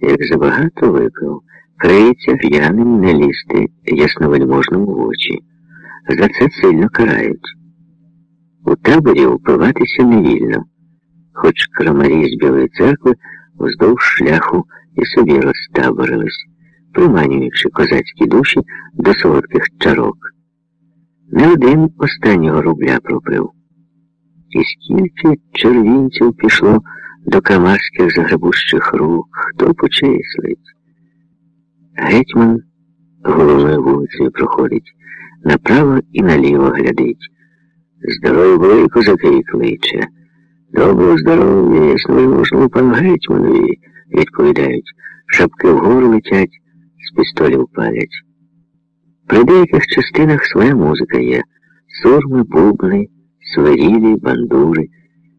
Як забагато випив, криється п'яним не лізти ясновельможному в очі. За це сильно карають. У таборі упиватися не вільно, хоч крамарі з Білої церкви вздовж шляху і собі розтаборились, приманюючи козацькі душі до солодких чарок. Не один останнього рубля пропив. І скільки червінців пішло до камарських загребущих рук, хто почислить. Гетьман головною вулицею проходить, направо і наліво глядить. Здорові були козаки кличе. Доброго здоров'я, ясновельможному пану гетьманові, відповідають. Шапки вгору летять, з пістолів палять. При деяких частинах своя музика є. Сурми, бубни, свирілі, бандури.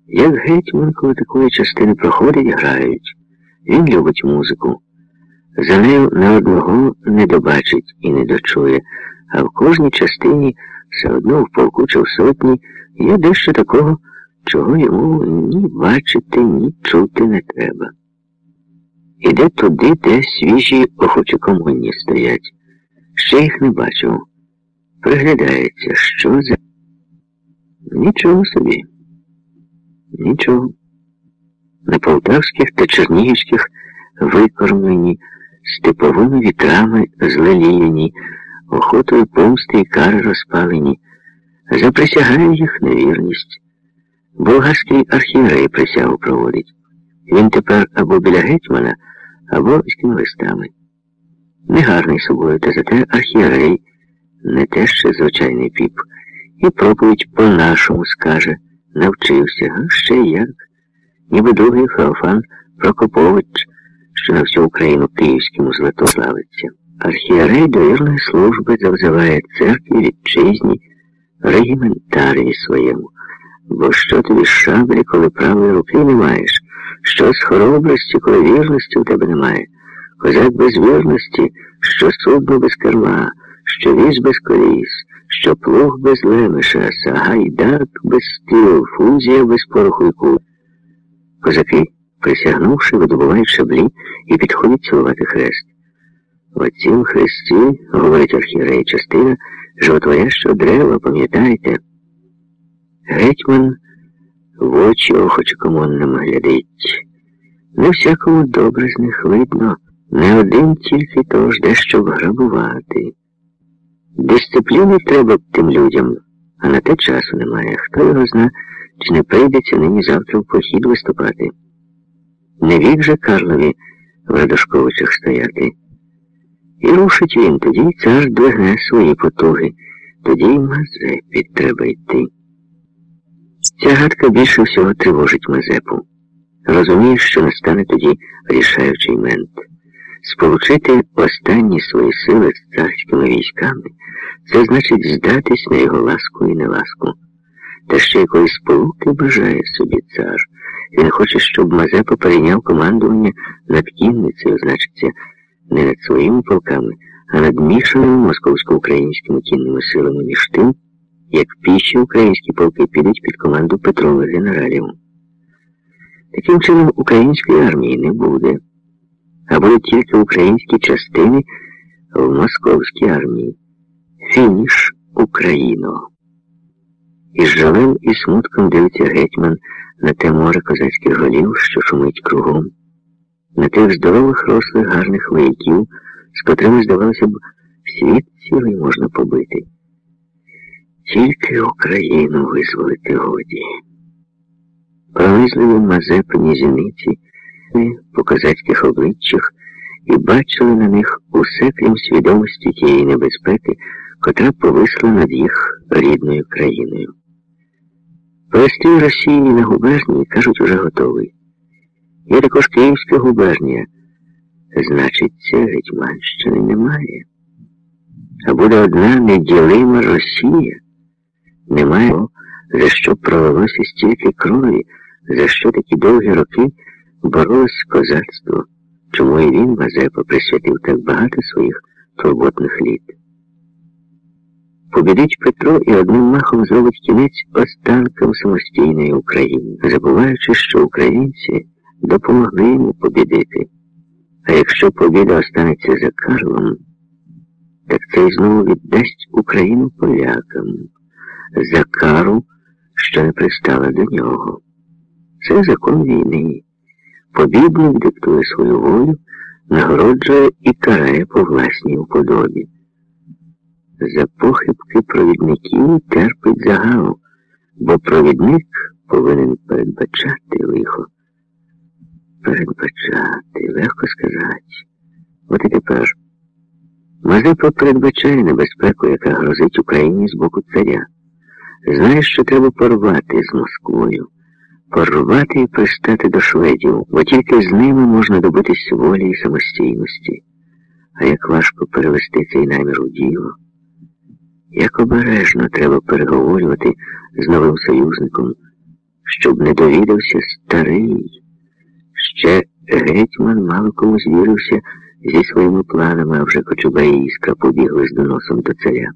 Як гетьман, коли такої частини проходить, грають. Він любить музику. За нею не одного не добачить і не дочує, а в кожній частині все одно в полку чи в сотні є дещо такого, чого йому ні бачити, ні чути не треба. Іде туди, де свіжі охочі комунні стоять. Ще їх не бачив. Приглядається, що за. Нічого собі. Нічого. На полтавських та чернігівських викормлені, степовими вітрами злеліяні, охотою помсти і кари розпалені, заприсягає їх на вірність. Болгарський архієрей присягу проводить. Він тепер або біля гетьмана, або з листами. Негарний собою, та зате архієрей, не те ще звичайний піп, і проповідь по-нашому скаже, навчився, а ще як, ніби другий Феофан Прокопович, що на всю Україну київському злато славиться. Архієрей до вірної служби завзиває церкві вітчизні, регіментарії своєму. Бо що тобі шаблі, коли правої руки не маєш? Що з хоробрості, коли вірності у тебе немає? Козак без вірності, що судно без керма, що віз без коліс, що плуг без лемеша, сагайдак без стіл, фузія без пороху і кул. Козаки, присягнувши, видобувають шаблі і підходять цілувати хрест. В цім хресті, говорить архієрей, частина животворящого дерева, пам'ятайте. Гетьман в очі охочекомонним глядить. Не всякому добре з них видно, не один тільки того ж дещо грабувати. Дисципліни треба б тим людям, а на те часу немає. Хто його зна, чи не прийдеться нині завтра в похід виступати. Не вік же Карлові в Радошковичах стояти. І рушить він, тоді цар двигне свої потуги, тоді й Мазепі треба йти. Ця гадка більше всього тривожить Мазепу. Розумієш, що настане тоді рішаючий мент. Сполучити останні свої сили з царськими військами це значить здатись на його ласку і неласку. Та ще якоїсь сполуки бажає собі цар. Він хоче, щоб Мазепа перейняв командування над кінницею, значиться, не над своїми полками, а над мішаними московсько-українськими кінними силами між тим як піші українські полки підуть під команду Петрових генералів. Таким чином, української армії не буде, а будуть тільки українські частини в московській армії. Фініш Україно. Із жалем і смутком дивиться гетьман на те море козацьких голів, що шумить кругом, на тих здорових, рослих, гарних вояків, з котрими, здавалося б, світ цілий можна побити. Тільки Україну визволити годі. Пронизливі мазепині зіниці по козацьких обличчях і бачили на них усе крім свідомості тієї небезпеки, котра повисла над їх рідною країною. Простій Росії на губернії, кажуть, уже готовий. Є також Київська губернія. Значить, це Гетьманщини немає. А буде одна неділима Росія. Немає, за що пролилося стільки крові, за що такі довгі роки боролось козацтво, чому і він, Мазепа, присвятив так багато своїх турботних літ. Побідить Петро і одним махом зробить кінець останкам самостійної України, забуваючи, що українці допомогли йому побідити. А якщо побіда останеться за Карлом, так це й знову віддасть Україну полякам за кару, що не пристала до нього. Це закон війни. Побідник диктує свою волю, нагороджує і карає по власній уподобі. За похибки провідників терпить загал, бо провідник повинен передбачати лихо. Передбачати, легко сказати. От і тепер Мазепа передбачає небезпеку, яка грозить Україні з боку царя. Знає, що треба порвати з Москвою, порвати і пристати до шведів, бо тільки з ними можна добитись волі і самостійності. А як важко перевести цей намір у діло, як обережно треба переговорювати з новим союзником, щоб не довідався старий. Ще гетьман мало комусь вірився зі своїми планами, а вже Кочубей і побігли з доносом до царя.